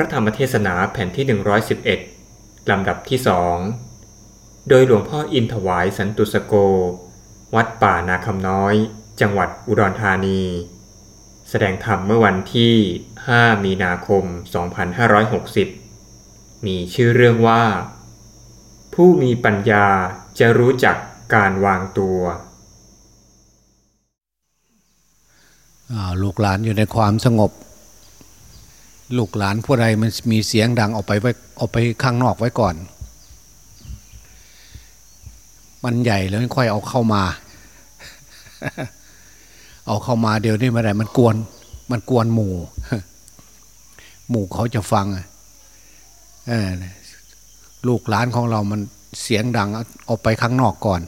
ระธรรมเทศนาแผ่นที่ 111 ลำดับที่สอง โดยหลวงพ่ออินถวายสันตุสโก วัดป่านาคำน้อย จังหวัดอุดรธานี แสดงธรรมเมื่อวันที่ 5 มีนาคม 2560 มีชื่อเรื่องว่า ผู้มีปัญญาจะรู้จักการวางตัวลูกหลานอยู่ในความสงบ ลูกหลานผู้ใดมันมีเสียงดังออกไปไว้ออกไปข้างนอกไว้ก่อน มันใหญ่แล้วค่อยเอาเข้ามา เอาเข้ามาเดี๋ยวนี้มาไหนมันกวน มันกวนหมู่ หมู่เขาจะฟังลูกหลานของเรามันเสียงดังเอาไปข้างนอกก่อน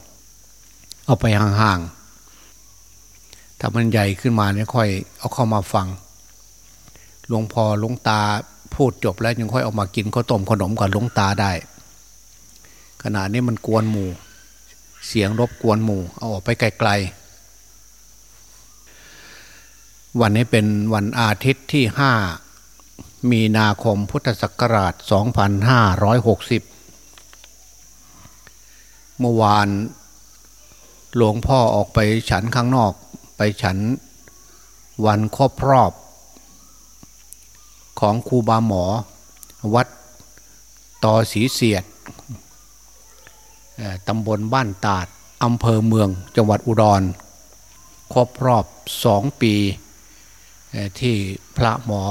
เอาไปห่างๆถ้ามันใหญ่ขึ้นมาเนี่ยค่อยเอาเข้ามาฟัง หลวงพ่อหลวงตาพูดจบแล้วยังค่อยเอามากินข้าวต้มขนมกับหลวงตาได้ ขณะนี้มันกวนหมู่ เสียงรบกวนหมู่ เอาออกไปไกลๆ วันนี้เป็นวันอาทิตย์ที่ห้ามีนาคมพุทธศักราช 2560 เมื่อวานหลวงพ่อออกไปฉันข้างนอกไปฉันวันครอบรอบ ของครูบาหมอ วัดต่อสีเสียดตำบลบ้านตาดอำเภอเมืองจังหวัดอุดร ครบรอบสองปีที่พระหมอ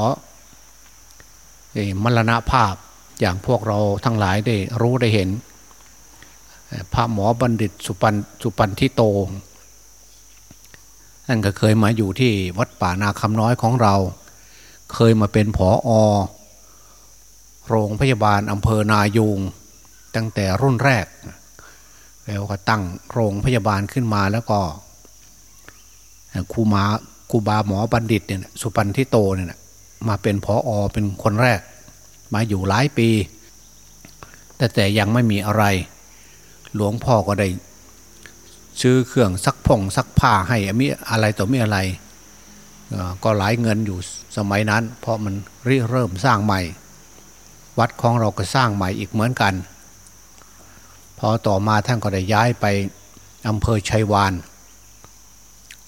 มรณภาพอย่างพวกเราทั้งหลายได้รู้ได้เห็น พระหมอบัณฑิตสุปันสุปันทิโตนั่นก็เคยมาอยู่ที่วัดป่านาคำน้อยของเรา เคยมาเป็นผออโรงพยาบาลอำเภอนายูงตั้งแต่รุ่นแรก แล้วก็ตั้งโรงพยาบาลขึ้นมาแล้วก็ครูมาครูบาหมอบัณฑิตเนี่ยสุปันทิโตเนี่ยมาเป็นผออเป็นคนแรก มาอยู่หลายปี แต่แต่ยังไม่มีอะไร หลวงพ่อก็ได้ซื้อเครื่องซักผงซักผ้าให้มีอะไรต่อมีอะไร ก็หลายเงินอยู่ สมัยนั้น เพราะมันริเริ่มสร้างใหม่ วัดของเราก็สร้างใหม่อีกเหมือนกัน พอต่อมาท่านก็ได้ย้ายไปอำเภอชัยวาน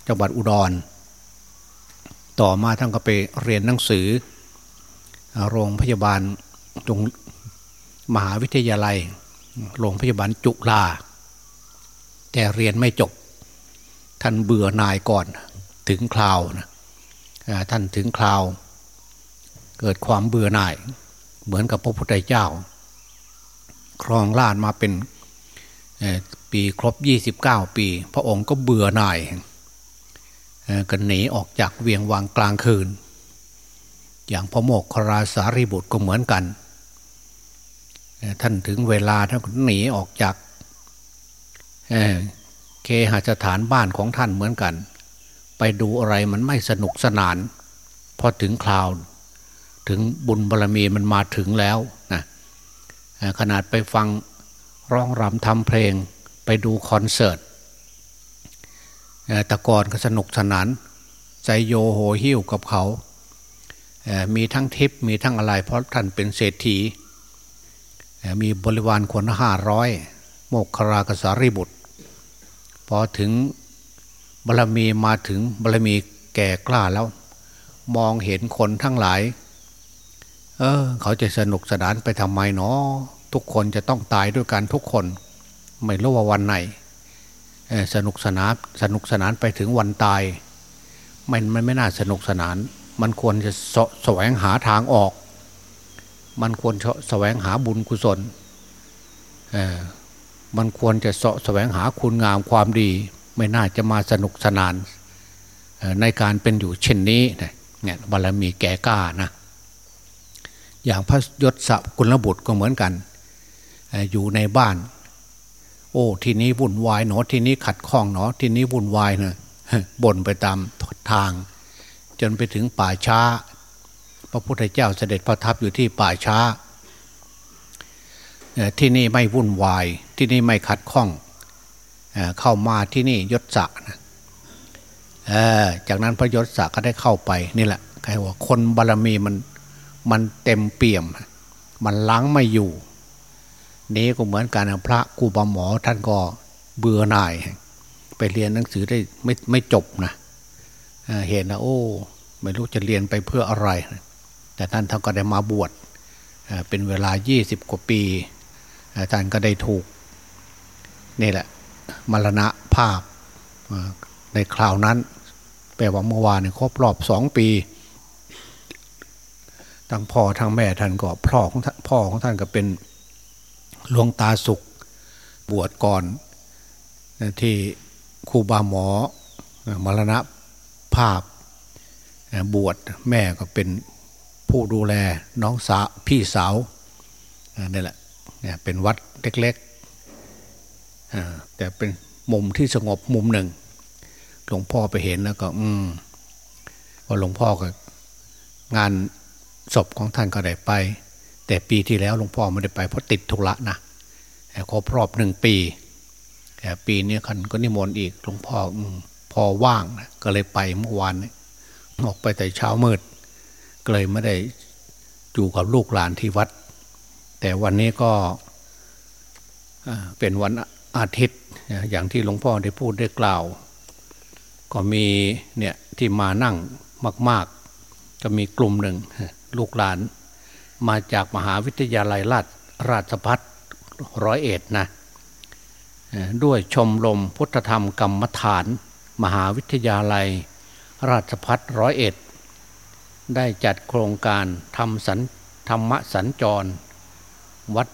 จังหวัดอุดร ต่อมาท่านก็ไปเรียนหนังสือ โรงพยาบาลตรงมหาวิทยาลัย โรงพยาบาลจุฬาแต่เรียนไม่จบ ท่านเบื่อนายก่อนถึงคราวนะ ท่านถึงคราว เกิดความเบื่อหน่าย เหมือนกับพระพุทธเจ้า ครองราชมาเป็นปีครบ 29 ปี พระองค์ก็เบื่อหน่ายกันหนีออกจากเวียงวังกลางคืน อย่างพระโมกขราสารีบุตรก็เหมือนกัน ท่านถึงเวลาท่านหนีออกจากเคหสถานบ้านของท่านเหมือนกัน ดูอะไรมันไม่สนุกสนาน พอถึงคราว ถึงบุญบารรมีมันมาถึงแล้วนะขนาดไปฟังร้องรำทำเพลงไปดูคอนเสิร์ตตะกอนก็สนุกสนาน ใจโยโหหิ้วกับเขา มีทั้งทิปมีทั้งอะไร เพราะท่านเป็นเศรษฐี มีบริวารคนห้าร้อยโมกครากสารีบุตร พอถึง บารมีมาถึงบารมีแก่กล้าแล้ว มองเห็นคนทั้งหลาย เออ เขาจะสนุกสนานไปทำไมเนาะทุกคนจะต้องตายด้วยกันทุกคน ไม่รู้ว่าวันไหนสนุกสนานสนุกสนานไปถึงวันตาย มันมันไม่น่าสนุกสนาน มันควรจะสแสวงหาทางออก มันควรแสวงหาบุญกุศลมันควรจะสแสวงหาคุณงามความดี ไม่น่าจะมาสนุกสนานในการเป็นอยู่เช่นนี้เนี่ยบารมีแก่กล้านะอย่างพระยศสักุลบุตรก็เหมือนกัน อยู่ในบ้าน โอ้ที่นี้วุ่นวายหนอที่นี้ขัดข้องหนอที่นี้วุ่นวายเนะบ่นไปตามทาง จนไปถึงป่าช้า พระพุทธเจ้าเสด็จประทับอยู่ที่ป่าช้าที่นี่ไม่วุ่นวาย ที่นี่ไม่ขัดข้อง เข้ามาที่นี่ยศศักดิ์จากนั้นพระยศศักดิ์ก็ได้เข้าไปนี่แหละใครว่าคนบารรมีมันมันเต็มเปี่ยม มันล้างไม่อยู่ นี้ก็เหมือนกันพระกูบาหมอท่านก็เบื่อหน่าย ไปเรียนหนังสือได้ไม่ไม่จบนะเห็นนะโอ้ไม่รู้จะเรียนไปเพื่ออะไร แต่ท่านท่านก็ได้มาบวชเป็นเวลา 20 กว่าปีท่านก็ได้ถูก นี่แหละ มรณะภาพในคราวนั้น แปลว่าเมื่อวานเนี่ยครบรอบสองปีทั้งพ่อทั้งแม่ท่านก็พ่อของพ่อของท่านก็เป็นหลวงตาสุขบวชก่อนที่ครูบาหมอมรณะภาพบวชแม่ก็เป็นผู้ดูแลน้องสาวพี่สาวนี่แหละเป็นวัดเล็ก แต่เป็นมุมที่สงบมุมหนึ่ง หลวงพ่อไปเห็นแล้วก็ อืมพอหลวงพ่อก็ งานศพของท่านก็ได้ไป แต่ปีที่แล้วหลวงพ่อไม่ได้ไปเพราะติดธุระนะครบรอบหนึ่งปีแต่ปีนี้คันก็นิมนต์อีกหลวงพ่ออพอว่างนะก็เลยไปเมื่อวานออกไปแต่เช้ามืดก็เลยไม่ได้อยู่กับลูกหลานที่วัด แต่วันนี้ก็เป็นวัน อาทิตย์อย่างที่หลวงพ่อได้พูดได้กล่าว ก็มีเนี่ยที่มานั่งมากๆจะมีกลุ่มหนึ่งลูกหลานมาจากมหาวิทยาลัยราชราชพัฒร้อยเอ็ดนะด้วยชมรมพุทธธรรมกรรมฐาน มหาวิทยาลัย ราชพัฒร้อยเอ็ดได้จัดโครงการทำสันธรรมสัญจร วัด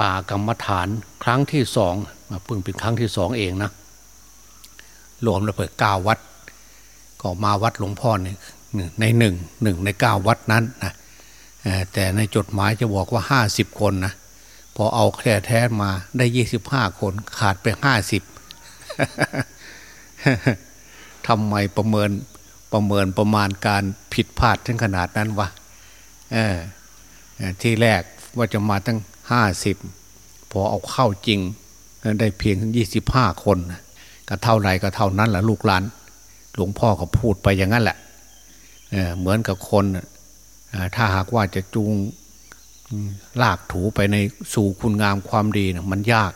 ป่ากรรมฐานครั้งที่สองมาเพิ่งเป็นครั้งที่สองเองนะรวมแล้วเปิดเก้าวัด ก็มาวัดหลวงพ่อเนี่ยในหนึ่งหนึ่งในเก้าวัดนั้นนะแต่ในจดหมายจะบอกว่าห้าสิบคนนะพอเอาแค่แท้มาได้ยี่สิบห้าคนขาดไปห้าสิบทำไมประเมินประเมินประมาณการผิดพลาดถึงขนาดนั้นวะที่แรกว่าจะมาตั้ง ห้าสิบพอเอาเข้าจริงได้เพียงยี่สิบห้าคนก็เท่าไรก็เท่านั้นแหละลูกหลาน หลวงพ่อก็พูดไปอย่างนั้นแหละเเหมือนกับคนถ้าหากว่าจะจูงลากถูไปในสู่คุณงามความดีนะมันยาก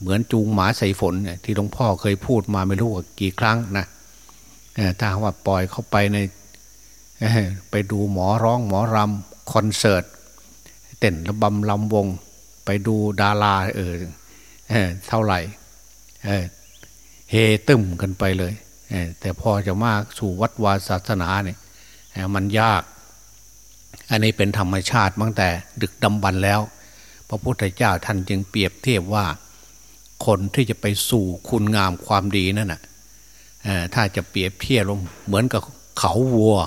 เหมือนจูงหมาใส่ฝนที่หลวงพ่อเคยพูดมาไม่รู้กี่ครั้งนะถ้าว่าปล่อยเข้าไปในไปดูหมอร้องหมอรำคอนเสิร์ต เต้นระบำลำวง ไปดูดาราเออเท่าไหร่เฮตึมกันไปเลยแต่พอจะมากสู่วัดวาศาสนาเนี่ยมันยาก อันนี้เป็นธรรมชาติตั้งแต่ดึกดำบรรแล้ว พระพุทธเจ้าท่านจึงเปรียบเทียบว่า คนที่จะไปสู่คุณงามความดีนั่นน่ะถ้าจะเปรียบเทียบลงเหมือนกับเขาวัว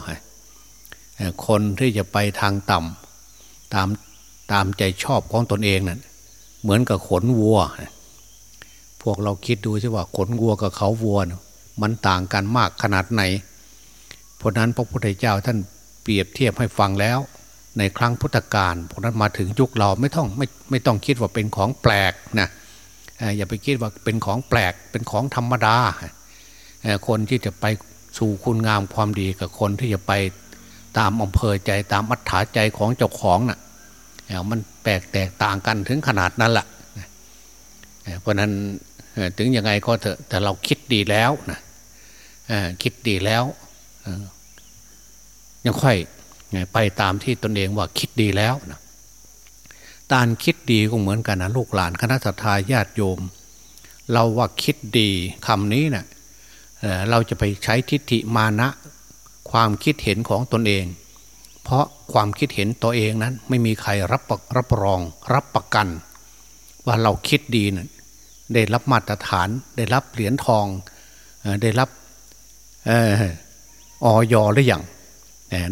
คนที่จะไปทางต่ำตาม ตามใจชอบของตนเองนั่นเหมือนกับขนวัว พวกเราคิดดูใช่ว่าขนวัวกับเขาวัวมันต่างกันมากขนาดไหน เพราะนั้นพระพุทธเจ้าท่านเปรียบเทียบให้ฟังแล้ว ในครั้งพุทธกาลเพราะนั้นมาถึงยุคเราไม่ต้องไม่ไม่ต้องคิดว่าเป็นของแปลกนะอย่าไปคิดว่าเป็นของแปลกเป็นของธรรมดา คนที่จะไปสู่คุณงามความดีกับคนที่จะไปตามอำเภอใจตามอัธยาใจของเจ้าของนะ่ะ มันแปลกแตกต่างกันถึงขนาดนั้นแหละเพราะนั้นถึงยังไงก็เถอะแต่เราคิดดีแล้วนะคิดดีแล้วยังค่อยไปตามที่ตนเองว่าคิดดีแล้วนะตานคิดดีก็เหมือนกันนะลูกหลานคณะสัตยาญาติโยม เราว่าคิดดีคำนี้นะ่ะเราจะไปใช้ทิฏฐิมานะ ความคิดเห็นของตนเอง เพราะความคิดเห็นตัวเองนั้น ไม่มีใครรับรับรอง รับประกัน ว่าเราคิดดีนะได้รับมาตรฐานได้รับเหรียญทองได้รับออยหรืออยัง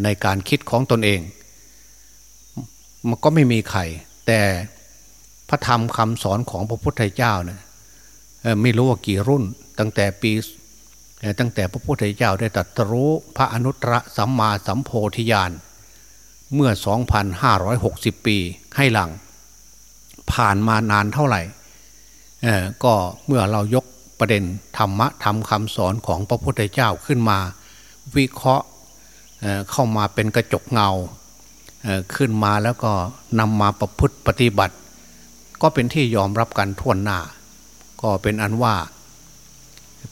ในการคิดของตนเอง มันก็ไม่มีใครแต่พระธรรมคำสอนของพระพุทธเจ้าเนี่ยไม่รู้ว่ากี่รุ่น ตั้งแต่ปีตั้งแต่พระพุทธเจ้าได้ตรัสรู้พระอนุตตรสัมมาสัมโพธิญาณ เมื่อ 2,560 ปีให้หลัง ผ่านมานานเท่าไหร่ก็เมื่อเรายกประเด็นธรรมะธรรมคำสอนของพระพุทธเจ้าขึ้นมา วิเคราะห์เข้ามาเป็นกระจกเงาขึ้นมาแล้วก็นำมาประพฤติปฏิบัติ ก็เป็นที่ยอมรับกันทั่วหน้า ก็เป็นอันว่า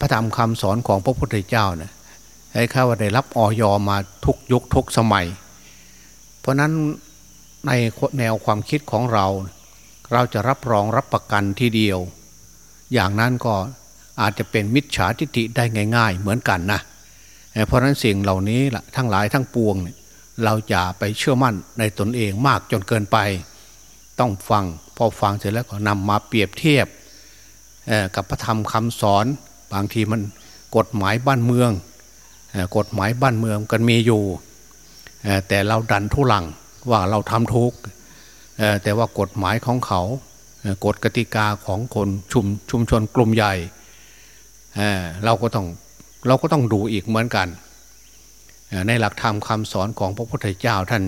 พระธรรมคำสอนของพระพุทธเจ้าเนี่ยให้ข้าว่าได้รับออยอมาทุกยุคทุกสมัย เพราะนั้นในแนวความคิดของเรา เราจะรับรองรับประกันทีเดียว อย่างนั้นก็อาจจะเป็นมิจฉาทิฏฐิได้ง่าย ๆ เหมือนกันนะเพราะนั้นสิ่งเหล่านี้ละทั้งหลายทั้งปวง เราอย่าไปเชื่อมั่นในตนเองมากจนเกินไป ต้องฟังพอฟังเสร็จแล้วก็นำมาเปรียบเทียบกับพระธรรมคำสอนบางทีมันกฎหมายบ้านเมือง กฎหมายบ้านเมืองกันมีอยู่ แต่เราดันทุลังว่าเราทำทุกแต่ว่ากฎหมายของเขากฎกติกาของคนชุมชุมชนกลุ่มใหญ่เราก็ต้องเราก็ต้องดูอีกเหมือนกัน ในหลักธรรมคำสอนของพระพุทธเจ้าท่าน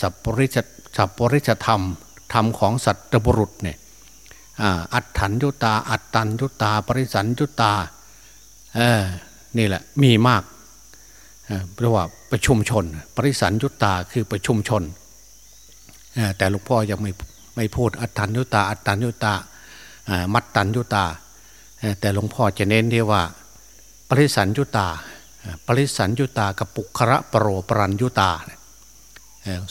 สัพปริชสัพปริชธรรมธรรมของสัตว์บุรุษเนี่ยอัตถัญยุตา อัตตัญยุตา ปริสัญยุตาเออนี่แหละมีมาก เรียกว่าประชุมชน ปริสัญยุตตาคือประชุมชน แต่หลวงพ่อยังไม่ไม่พูดอัตถัญยุตา อัตตัญยุตามัตตัญยุตา แต่หลวงพ่อจะเน้นที่ว่า ปริสัญยุตา ปริสัญยุตากับปุคระปรโรปรัญยุตา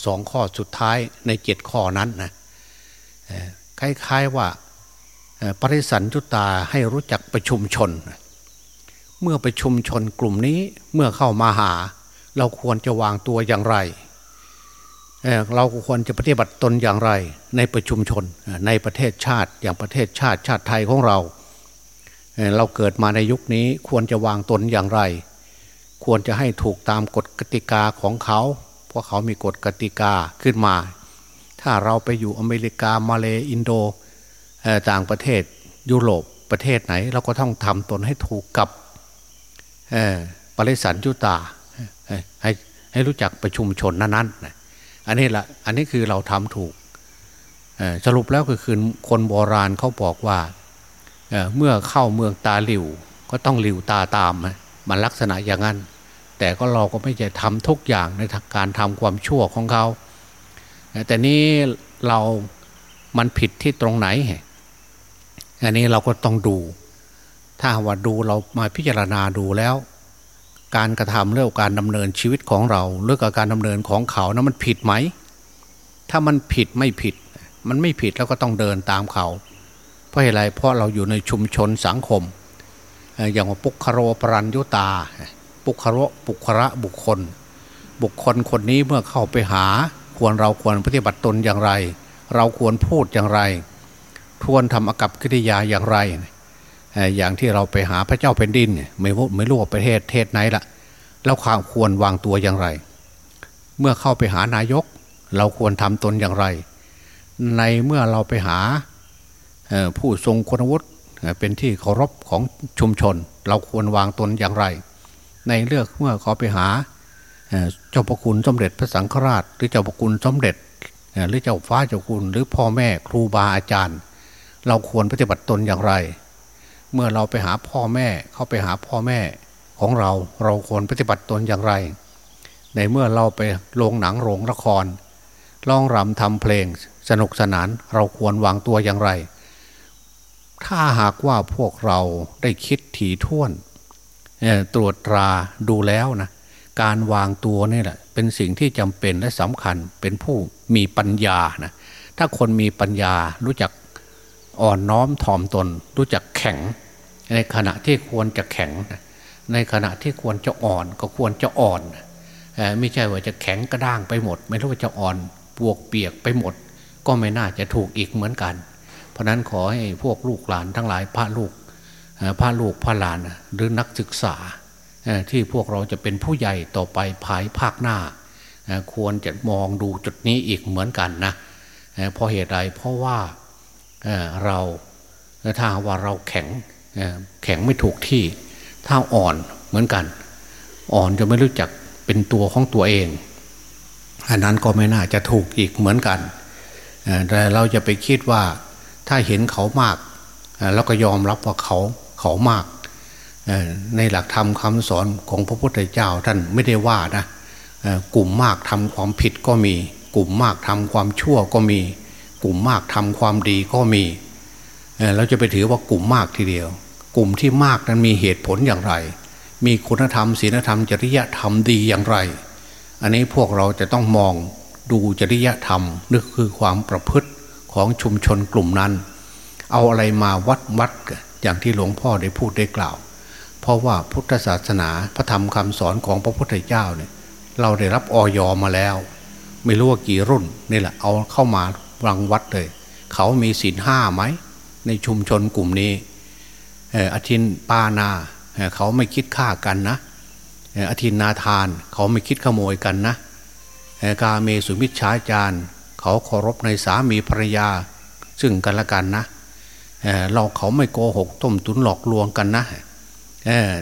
สองข้อสุดท้ายในเจ็ดข้อนั้นนะคล้ายๆว่าปริสันจุตาให้รู้จักประชุมชนเเมื่อไปชุมชนกลุ่มนี้เมื่อเข้ามาหา เราควรจะวางตัวอย่างไรเราควรจะปฏิบัติตนอย่างไร ในประชุมชนในประเทศชาติอย่างประเทศชาติชาติไทยของเราเราเกิดมาในยุคนี้ควรจะวางตนอย่างไร ควรจะให้ถูกตามกฎกติกาของเขา เพราะเขามีกฎกติกาขึ้นมา ถ้าเราไปอยู่อเมริกามาเลอินโดต่างประเทศยุโรปประเทศไหน เราก็ต้องทำตนให้ถูกกับ ปริสันยุตาให้ให้รู้จักประชุมชนนั้นๆอันนี้แหละอันนี้คือเราทำถูกสรุปแล้วก็คือคนโบราณเขาบอกว่าเมื่อเข้าเมืองตาหลิว ก็ต้องหลิวตาตาม มันลักษณะอย่างนั้น แต่ก็เราก็ไม่ใช่ทำทุกอย่างในการทำความชั่วของเขา แต่นี้เรามันผิดที่ตรงไหน อันนี้เราก็ต้องดู ถ้าว่าดูเรามาพิจารณาดูแล้ว การกระทำเรื่องการดำเนินชีวิตของเราเรื่องการดำเนินของเขานะมันผิดไหม ถ้ามันผิดไม่ผิด มันไม่ผิดแล้วก็ต้องเดินตามเขา เพราะอะไรเพราะเราอยู่ในชุมชนสังคม อย่างว่าปุคโรปรัญยุตา ปุคโรปุคระบุคคล บุคคลคนนี้เมื่อเข้าไปหาควรเราควรปฏิบัติตนอย่างไร เราควรพูดอย่างไรทวนทำอากับกิริยาอย่างไร อย่างที่เราไปหาพระเจ้าแผ่นดินไม่ไม่รู้ว่าประเทศเทศไหนละเราควรวางตัวอย่างไร เมื่อเข้าไปหานายก เราควรทำตนอย่างไร ในเมื่อเราไปหาผู้ทรงคุณวุฒิเป็นที่เคารพของชุมชน เราควรวางตนอย่างไร ในเลือกเมื่อเขาไปหาเจ้าประคุณสมเด็จพระสังฆราช หรือเจ้าประคุณสมเด็จหรือเจ้าฟ้าเจ้าคุณ หรือพ่อแม่ครูบาอาจารย์ เราควรปฏิบัติตนอย่างไร เมื่อเราไปหาพ่อแม่เขาไปหาพ่อแม่ของเราเราควรปฏิบัติตนอย่างไร ในเมื่อเราไปโรงหนังโรงละครร้องรำทำเพลงสนุกสนานเราควรวางตัวอย่างไร ถ้าหากว่าพวกเราได้คิดถี่ถ้วนตรวจตราดูแล้วนะการวางตัวนี่แหละเป็นสิ่งที่จำเป็นและสำคัญเป็นผู้มีปัญญานะถ้าคนมีปัญญารู้จัก อ่อนน้อมถ่อมตน รู้จักแข็ง ในขณะที่ควรจะแข็ง ในขณะที่ควรจะอ่อนก็ควรจะอ่อนไม่ใช่ว่าจะแข็งกระด้างไปหมด ไม่รู้ว่าจะอ่อนปวกเปียกไปหมด ก็ไม่น่าจะถูกอีกเหมือนกัน เพราะนั้นขอให้พวกลูกหลานทั้งหลายพระลูกพระลูกพระหลานหรือนักศึกษาที่พวกเราจะเป็นผู้ใหญ่ต่อไปภายภาคหน้า ควรจะมองดูจุดนี้อีกเหมือนกันนะเพราะเหตุใดเพราะว่า เราถ้าว่าเราแข็งแข็งไม่ถูกที่ ถ้าอ่อนเหมือนกัน อ่อนจะไม่รู้จักเป็นตัวของตัวเองอันนั้นก็ไม่น่าจะถูกอีกเหมือนกันแต่เราจะไปคิดว่าถ้าเห็นเขามากเราก็ยอมรับว่าเขาเขามากในหลักธรรมคำสอนของพระพุทธเจ้าท่านไม่ได้ว่านะกลุ่มมากทำความผิดก็มี กลุ่มมากทำความชั่วก็มี กลุ่มมากทำความดีก็มีเราจะไปถือว่ากลุ่มมากทีเดียว กลุ่มที่มากนั้นมีเหตุผลอย่างไร มีคุณธรรมศีลธรรม จริยธรรมดีอย่างไร อันนี้พวกเราจะต้องมองดูจริยธรรมนึกคือความประพฤติของชุมชนกลุ่มนั้น เอาอะไรมาวัดวัดอย่างที่หลวงพ่อได้พูดได้กล่าว เพราะว่าพุทธศาสนาพระธรรมคำสอนของพระพุทธเจ้าเนี่ยเราได้รับออยอมาแล้ว ไม่รู้ว่ากี่รุ่นนี่แหละเอาเข้ามา รังวัดเลย เขามีศีลห้าไหม ในชุมชนกลุ่มนี้อาทินปานาเขาไม่คิดฆ่ากันนะอาทินนาทาน เขาไม่คิดขโมยกันนะกาเมสุมิชฌาจารเขาเคารพในสามีภรรยา ซึ่งกันและกันนะเเราเขาไม่โกหกต้มตุนหลอกลวงกันนะ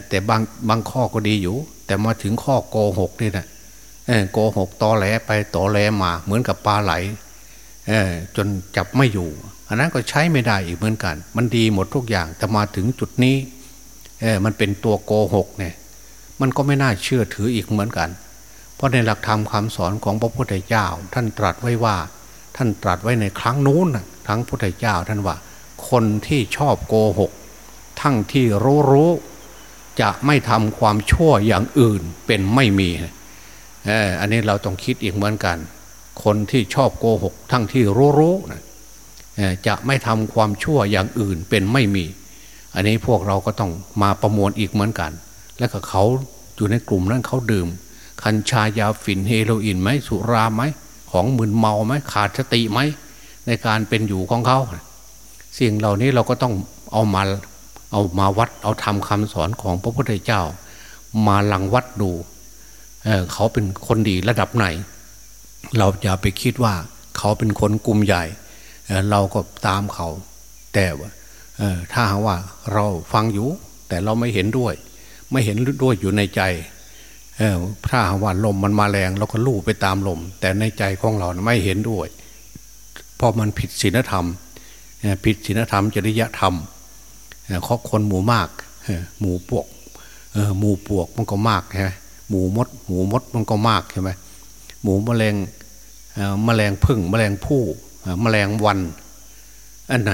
แต่บางบางข้อก็ดีอยู่ แต่มาถึงข้อโกหกนี่นะโกหกตอแหลไปตอแหลมาเหมือนกับปลาไหล จนจับไม่อยู่ อันนั้นก็ใช้ไม่ได้อีกเหมือนกัน มันดีหมดทุกอย่างแต่มาถึงจุดนี้มันเป็นตัวโกหกเนี่ยมันก็ไม่น่าเชื่อถืออีกเหมือนกัน เพราะในหลักธรรมคาสอนของพระพุทธเจ้า ท่านตรัสไว้ว่า ท่านตรัสไว้ในครั้งนู้นทั้งพุทธเจ้าท่านว่า คนที่ชอบโกหก ทั้งที่รู้รู้จะไม่ทำความชั่วอย่างอื่นเป็นไม่มี อันนี้เราต้องคิดอีกเหมือนกัน คนที่ชอบโกหก ทั้งที่รู้รู้จะไม่ทำความชั่วอย่างอื่นเป็นไม่มี อันนี้พวกเราก็ต้องมาประมวลอีกเหมือนกัน และก็เขาอยู่ในกลุ่มนั้นเขาดื่ม คัญชายาฝิ่นเฮโรอีนไหมสุราไหมของมึนเมาไหมขาดสติไหมในการเป็นอยู่ของเขาสิ่งเหล่านี้เราก็ต้องเอามาเอามาวัดเอาทำคำสอนของพระพุทธเจ้า มาลังวัดดูเเขาเป็นคนดีระดับไหน เราอย่าไปคิดว่าเขาเป็นคนกลุ่มใหญ่ เราก็ตามเขา แต่ว่าถ้าว่าเราฟังอยู่ แต่เราไม่เห็นด้วย ไม่เห็นด้วยอยู่ในใจถ้าว่าลมมันมาแรงเราก็ลู่ไปตามลม แต่ในใจของเราไม่เห็นด้วยเพราะมันผิดศีลธรรม ผิดศีลธรรมจริยธรรมข้อคนหมู่มากหมู่ปวกหมู่ปวกมันก็มากใช่ไหมหมูมด หมูมดมันก็มากใช่ไหมหมูแมลง แมลงพึ่งแมลงผู้แมลงวัน อันไหน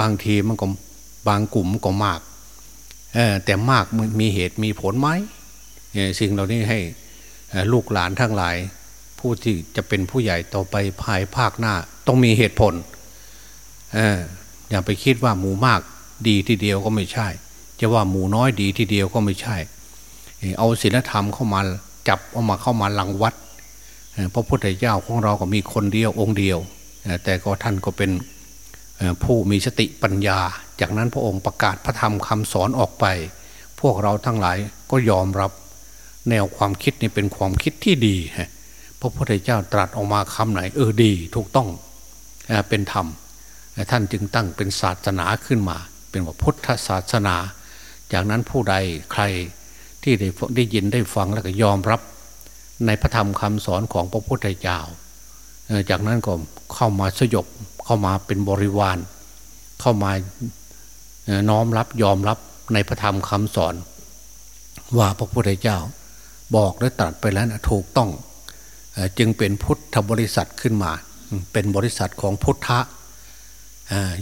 บางทีมันก็บางกลุ่มก็มากแต่มากมีเหตุมีผลไหมสิ่งเหล่านี้ให้ลูกหลานทั้งหลาย ผู้ที่จะเป็นผู้ใหญ่ต่อไปภายภาคหน้า ต้องมีเหตุผลอย่าไปคิดว่าหมูมากดีทีเดียวก็ไม่ใช่ จะว่าหมูน้อยดีทีเดียวก็ไม่ใช่ เอาศีลธรรมเข้ามาจับเอามาเข้ามาหลังวัด พระพุทธเจ้าของเราก็มีคนเดียวองค์เดียว แต่ก็ท่านก็เป็นผู้มีสติปัญญา จากนั้นพระองค์ประกาศพระธรรมคำสอนออกไป พวกเราทั้งหลายก็ยอมรับแนวความคิดนี่เป็นความคิดที่ดี พระพุทธเจ้าตรัสออกมาคำไหน เออดีถูกต้องเป็นธรรม ท่านจึงตั้งเป็นศาสนาขึ้นมา เป็นว่าพุทธศาสนา จากนั้นผู้ใดใครที่ได้ได้ยินได้ฟังแล้วก็ยอมรับ ในพระธรรมคำสอนของพระพุทธเจ้าจากนั้นก็เข้ามาสยบเข้ามาเป็นบริวาร เข้ามาน้อมรับยอมรับในพระธรรมคำสอน ว่าพระพุทธเจ้า บอกและตรัสไปแล้วนะถูกต้องจึงเป็นพุทธบริษัทขึ้นมา เป็นบริษัทของพุทธะ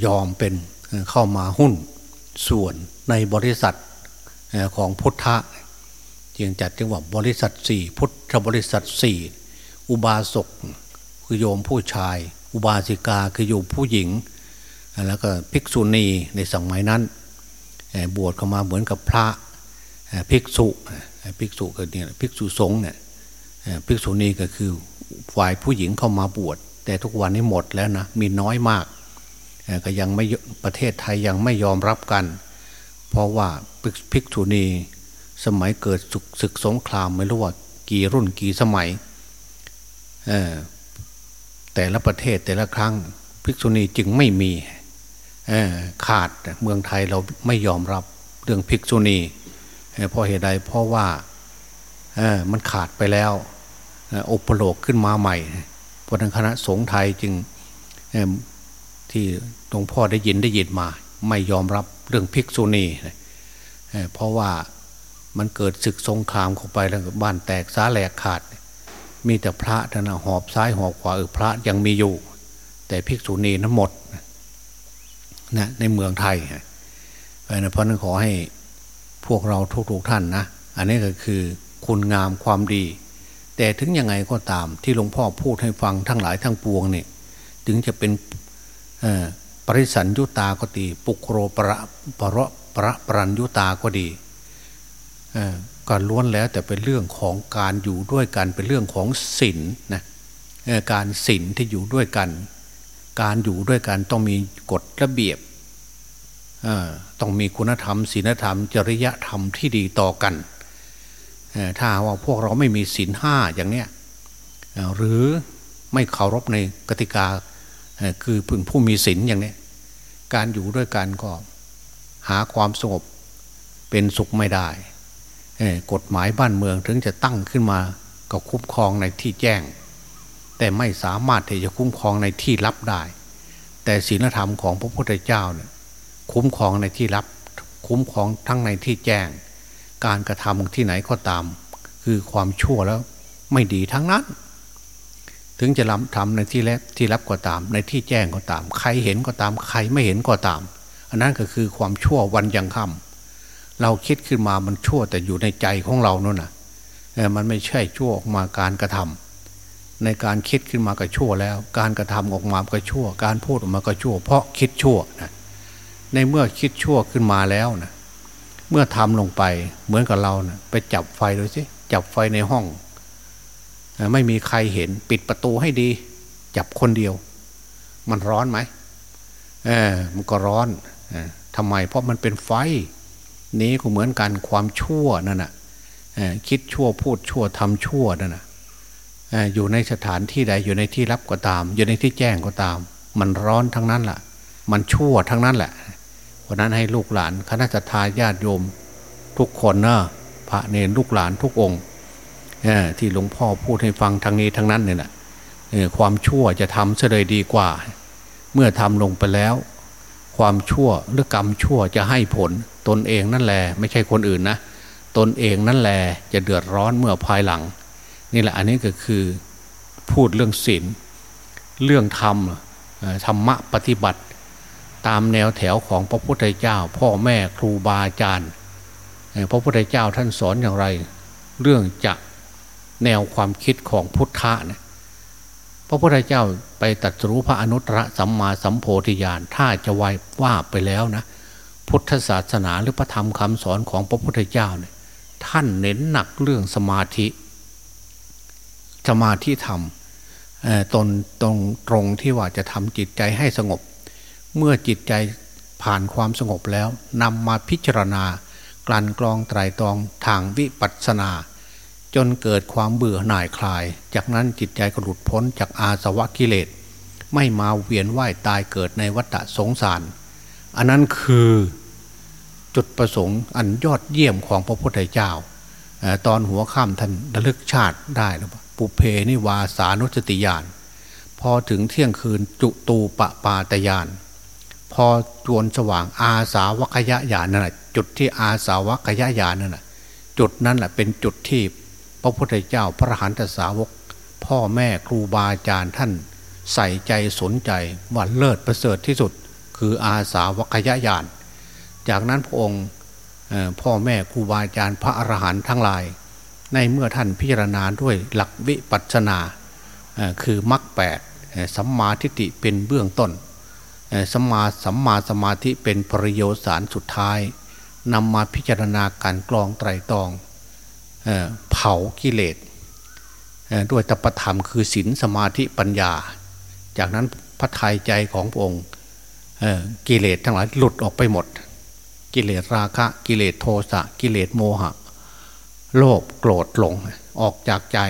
ยอมเป็นเข้ามาหุ้นส่วนในบริษัทของพุทธะ จึงจัดจึงว่าบริษัทสี่พุทธบริษัทสี่อุบาสกคือโยมผู้ชาย อุบาสิกาคือโยมผู้หญิง แล้วก็ภิกษุณีในสมัยนั้น บวชเข้ามาเหมือนกับพระภิกษุภิกษุก็เนี่ยภิกษุสงฆ์เนี่ยภิกษุณีก็คือฝ่ายผู้หญิงเข้ามาบวช แต่ทุกวันนี้หมดแล้วนะมีน้อยมากก็ยังไม่ประเทศไทยยังไม่ยอมรับกัน เพราะว่าภิกษุณี สมัยเกิดศึกสงครามไม่รู้ว่ากี่รุ่นกี่สมัยแต่ละประเทศแต่ละครั้งภิกษุณีจึงไม่มีขาดเมืองไทยเราไม่ยอมรับเรื่องภิกษุณีเพราะเหตุใดเพราะว่ามันขาดไปแล้วอุปโลกขึ้นมาใหม่เพราะทางคณะสงฆ์ไทยจึงที่หลวงพ่อได้ยินได้ยินมา ไม่ยอมรับเรื่องภิกษุณีเพราะว่า มันเกิดศึกสงครามเข้าไปแล้วบ้านแตกสาแหลกขาด มีแต่พระท่านหอบซ้ายหอบขวาเออพระยังมีอยู่ แต่ภิกษุณีนั้นหมดนะในเมืองไทยเพราะนั้นขอให้พวกเราทุกๆท่านนะอันนี้ก็คือคุณงามความดี แต่ถึงยังไงก็ตามที่หลวงพ่อพูดให้ฟังทั้งหลายทั้งปวงเนี่ยถึงจะเป็นปริสันยุตาก็ดี ปุโรประประประปรัญยุตาก็ดี ก็ล้วนแล้วแต่เป็นเรื่องของการอยู่ด้วยกันเป็นเรื่องของศีลนะการศีลที่อยู่ด้วยกัน การอยู่ด้วยกันต้องมีกฎระเบียบต้องมีคุณธรรมศีลธรรม จริยธรรมที่ดีต่อกันถ้าว่าพวกเราไม่มีศีลห้าอย่างเนี้ยหรือไม่เคารพในกติกาคือพึงผู้มีศีลอย่างนี้การอยู่ด้วยกันก็หาความสงบเป็นสุขไม่ได้ กฎหมายบ้านเมืองถึงจะตั้งขึ้นมาก็คุ้มครองในที่แจ้ง แต่ไม่สามารถที่จะคุ้มครองในที่ลับได้ แต่ศีลธรรมของพระพุทธเจ้าเนี่ยคุ้มครองในที่ลับ คุ้มครองทั้งในที่แจ้ง การกระทำที่ไหนก็ตาม คือความชั่วแล้วไม่ดีทั้งนั้น ถึงจะล้ำทำในที่แลบที่รับก็ตาม ในที่แจ้งก็ตาม ใครเห็นก็ตาม ใครไม่เห็นก็ตาม อันนั้นก็คือความชั่ววันยังค่ำ เราคิดขึ้นมามันชั่วแต่อยู่ในใจของเรานั่นน่ะมันไม่ใช่ชั่วออกมาการกระทำในการคิดขึ้นมาก็ชั่วแล้ว การกระทำออกมาก็ชั่ว การพูดออกมาก็ชั่ว เพราะคิดชั่วนะในเมื่อคิดชั่วขึ้นมาแล้วนะเมื่อทำลงไปเหมือนกับเรานะไปจับไฟดูสิจับไฟในห้อง ไม่มีใครเห็นปิดประตูให้ดี จับคนเดียว มันร้อนไหมเออมันก็ร้อนอทำไมเพราะมันเป็นไฟ นี้ก็เหมือนกันความชั่วนั่นน่ะคิดชั่วพูดชั่วทำชั่วนั่นน่ะอยู่ในสถานที่ใดอยู่ในที่รับก็ตาม อยู่ในที่แจ้งก็ตาม มันร้อนทั้งนั้นแหละมันชั่วทั้งนั้นแหละเพราะนั้นให้ลูกหลานคณะทาญาติโยม ทุกคนนะพระเนรลูกหลานทุกองค์ที่หลวงพ่อพูดให้ฟังทางนี้ทั้งนั้นเนี่ยนะความชั่วจะทำเสดยดีกว่า เมื่อทำลงไปแล้ว ความชั่วหรือกรรมชั่วจะให้ผล ตนเองนั่นแหละไม่ใช่คนอื่นนะตนเองนั่นแหละจะเดือดร้อนเมื่อภายหลัง นี่แหละอันนี้ก็คือพูดเรื่องศีลเรื่องธรรมธรรมะปฏิบัติ ตามแนวแถวของพระพุทธเจ้า พ่อแม่ครูบาอาจารย์พระพุทธเจ้าท่านสอนอย่างไร เรื่องจะแนวความคิดของพุทธะนะ พระพุทธเจ้าไปตัดรู้พระอนุตตรสัมมาสัมโพธิญาณถ้าจะวายว่าไปแล้วนะ พุทธศาสนาหรือพระธรรมคำสอนของพระพุทธเจ้าเนี่ยท่านเน้นหนักเรื่องสมาธิ สมาธิธรรมตนตรงตรงที่ว่าจะทำจิตใจให้สงบ เมื่อจิตใจผ่านความสงบแล้วนำมาพิจารณา กลั่นกรองไตรตรองทางวิปัสสนา จนเกิดความเบื่อหน่ายคลาย จากนั้นจิตใจก็หลุดพ้นจากอาสวะกิเลส ไม่มาเวียนว่ายตายเกิดในวัฏสงสาร อันนั้นคือจุดประสงค์อันยอดเยี่ยมของพระพุทธเจ้า ตอนหัวข้ามท่านระลึกชาติได้หรือเปล่าปุเพนิวาสานุสติยานพอถึงเที่ยงคืนจุตูปปาตยาน พอจวนสว่างอาสาวกยะญาณนั่นแหละจุดที่อาสาวกยะญาณนั่นแหละจุดนั้นแหละเป็นจุดที่ พระพุทธเจ้าพระหันตสาวก พ่อแม่ครูบาอาจารย์ท่าน ใส่ใจสนใจว่าเลิศประเสริฐที่สุด คืออาสาวกยะญาณจากนั้นพระองค์พ่อแม่ครูบาอาจารย์พระอรหันต์ทั้งหลาย ในเมื่อท่านพิจารณาด้วยหลักวิปัสสนาคือมรรคแปดสัมมาทิฏฐิเป็นเบื้องต้นสัมมาสัมมาสมาธิเป็นปริโยชน์สารสุดท้ายนำมาพิจารณาการกรองไตรตอง เผากิเลสด้วยตปธรรมคือศีลสมาธิปัญญา จากนั้นพระทัยใจของพระองค์กิเลสทั้งหลายหลุดออกไปหมด กิเลสราคะกิเลสโทสะกิเลสโมหะ โลภโกรธหลงออกจากใจ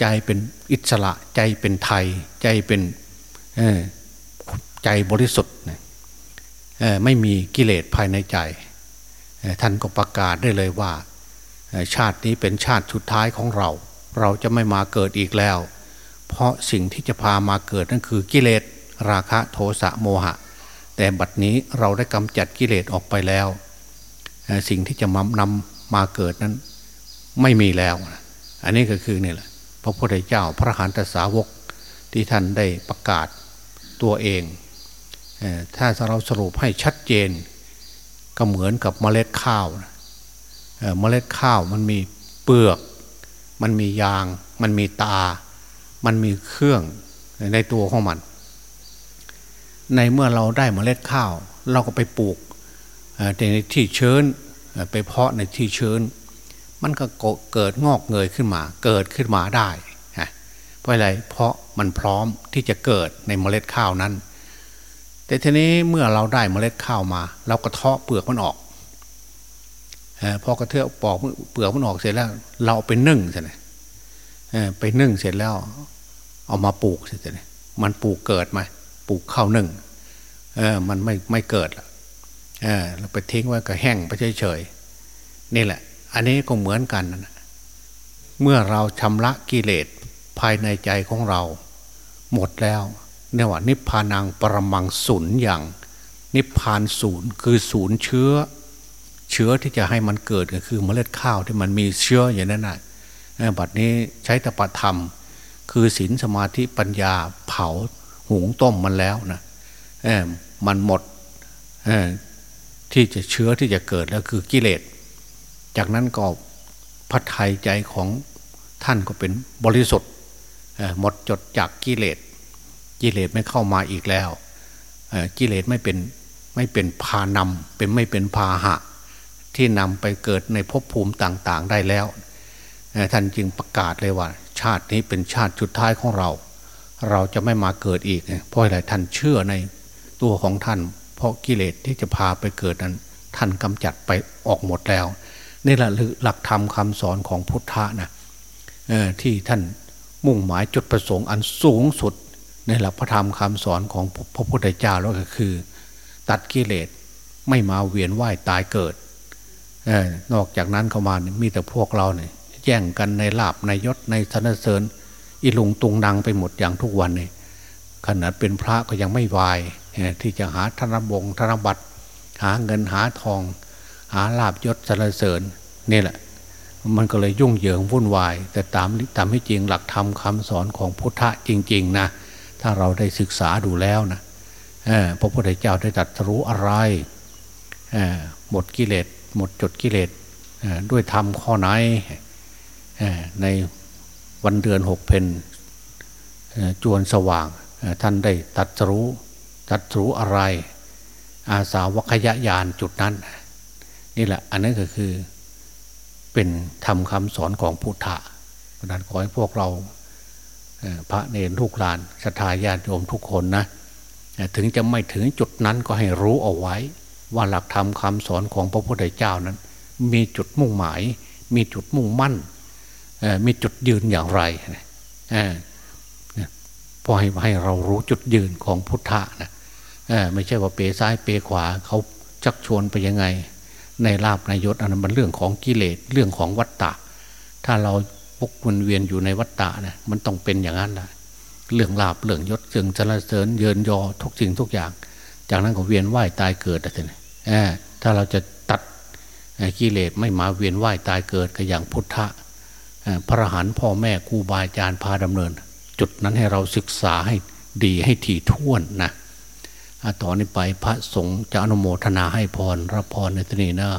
ใจเป็นอิสระใจเป็นไทย ใจเป็นใจบริสุทธิ์ไม่มีกิเลสภายในใจ ท่านก็ประกาศได้เลยว่า ชาตินี้เป็นชาติสุดท้ายของเรา เราจะไม่มาเกิดอีกแล้ว เพราะสิ่งที่จะพามาเกิดนั่นคือกิเลสราคะโทสะโมหะ แต่บัดนี้เราได้กำจัดกิเลสออกไปแล้ว สิ่งที่จะมานำมาเกิดนั้นไม่มีแล้ว อันนี้ก็คือนี่แหละพระพุทธเจ้าพระหันตสาวกที่ท่านได้ประกาศตัวเอง ถ้าเราสรุปให้ชัดเจน ก็เหมือนกับเมล็ดข้าวนะ เมล็ดข้าวมันมีเปลือก มันมียาง มันมีตา มันมีเครื่องในตัวของมัน ในเมื่อเราได้เมล็ดข้าว เราก็ไปปลูกในที่ชื้นเอ่อไปเพาะในที่ชื้น มันก็เกิดงอกเงยขึ้นมา เกิดขึ้นมาได้เพราะอะไรเพราะมันพร้อมที่จะเกิดในเมล็ดข้าวนั้น แต่ทีนี้เมื่อเราได้เมล็ดข้าวมา เราก็เทาะเปลือกมันออก พอกระเทาะปอกเปลือกมันออกเสร็จแล้ว เราไปนึ่งใช่ไหมเออไปนึ่งเสร็จแล้ว เอามาปลูกใช่ไหมมันปลูกเกิดไหมปลูกข้าวนึ่งเออมันไม่ไม่เกิดละเออเราไปทิ้งไว้ก็แห้งไปเฉยๆนี่แหละ อันนี้ก็เหมือนกันนะเมื่อเราชำระกิเลสภายในใจของเรา หมดแล้วเนี่ยว่านิพพานังปรมังศูนย์อย่าง นิพพานศูนย์คือศูนย์เชื้อ เชื้อที่จะให้มันเกิดก็คือเมล็ดข้าวที่มันมีเชื้ออย่างนั้นนะบัดนี้ใช้ตปะธรรม คือศีลสมาธิปัญญาเผาหุงต้มมันแล้วนะมันหมดที่จะเชื้อที่จะเกิดแล้วคือกิเลส จากนั้นก็พัดไทยใจของท่านก็เป็นบริสุทธิ์หมดจดจากกิเลส กิเลสไม่เข้ามาอีกแล้วกิเลสไม่เป็นไม่เป็นพานำเป็นไม่เป็นพาหะ ที่นำไปเกิดในภพภูมิต่างๆได้แล้ว ท่านจึงประกาศเลยว่า ชาตินี้เป็นชาติสุดท้ายของเรา เราจะไม่มาเกิดอีก เพราะอะไรท่านเชื่อในตัวของท่าน เพราะกิเลสที่จะพาไปเกิดนั้น ท่านกำจัดไปออกหมดแล้วนี่แหละหลักธรรมคำสอนของพุทธะนะที่ท่านมุ่งหมายจุดประสงค์อันสูงสุด ในหลักพระธรรมคำสอนของพระพุทธเจ้าแล้วก็คือ ตัดกิเลสไม่มาเวียนว่ายตายเกิด นอกจากนั้นเข้ามาเนี่ยมีแต่พวกเราเนี่ยแย่งกันในลาบในยศในสนเสริญอีลุงตุงนางไปหมดอย่างทุกวันเนี่ยขนาดเป็นพระก็ยังไม่วายที่จะหาธนบงธนบัตร หาเงินหาทอง หาลาบยศสรรเสริญนี่แหละ มันก็เลยยุ่งเหยิงวุ่นวาย แต่ตามตามให้จริงหลักธรรมคำสอนของพุทธะจริง ๆ นะ ถ้าเราได้ศึกษาดูแล้วนะพระพุทธเจ้าได้ตรัสรู้อะไรหมดกิเลส หมดจดกิเลสด้วยธรรมข้อไหนในวันเดือนหกเพนจวนสว่างท่านได้ตรัสรู้ตรัสรู้อะไร อาสาวกยญาณจุดนั้น นี่แหละอันนั้นก็คือเป็นธรรมคำสอนของพุทธะเพราะนั้นขอให้พวกเราพระเนรลูกหลานศรัทธาญาติโยมทุกคนนะ ถึงจะไม่ถึงจุดนั้นก็ให้รู้เอาไว้ ว่าหลักธรรมคำสอนของพระพุทธเจ้านั้น มีจุดมุ่งหมาย มีจุดมุ่งมั่นมีจุดยืนอย่างไรพอให้ให้เรารู้จุดยืนของพุทธะนะไม่ใช่ว่าเปซ้ายเปขวาเขาชักชวนไปยังไง ในลาบในยศอันนั้นมันเรื่องของกิเลสเรื่องของวัตตะ ถ้าเราพกวนเวียนอยู่ในวัตตะนะมันต้องเป็นอย่างนั้นแหละเรื่องลาบเรื่องยศเรื่องสรรเสริญเยินยอทุกสิ่งทุกอย่าง จากนั้นก็เวียนว่ายตายเกิดอะไรเนี่ยถ้าเราจะตัดกิเลสไม่มาเวียนว่ายตายเกิดก็อย่างพุทธะพระหันพ่อแม่ครูบาอาจารย์พาดำเนิน จุดนั้นให้เราศึกษาให้ดีให้ถี่ถ้วนนะอะต่อนนี้ไปพระสงฆ์จะอนุโมทนาให้พรรับพรในที่นี้นะ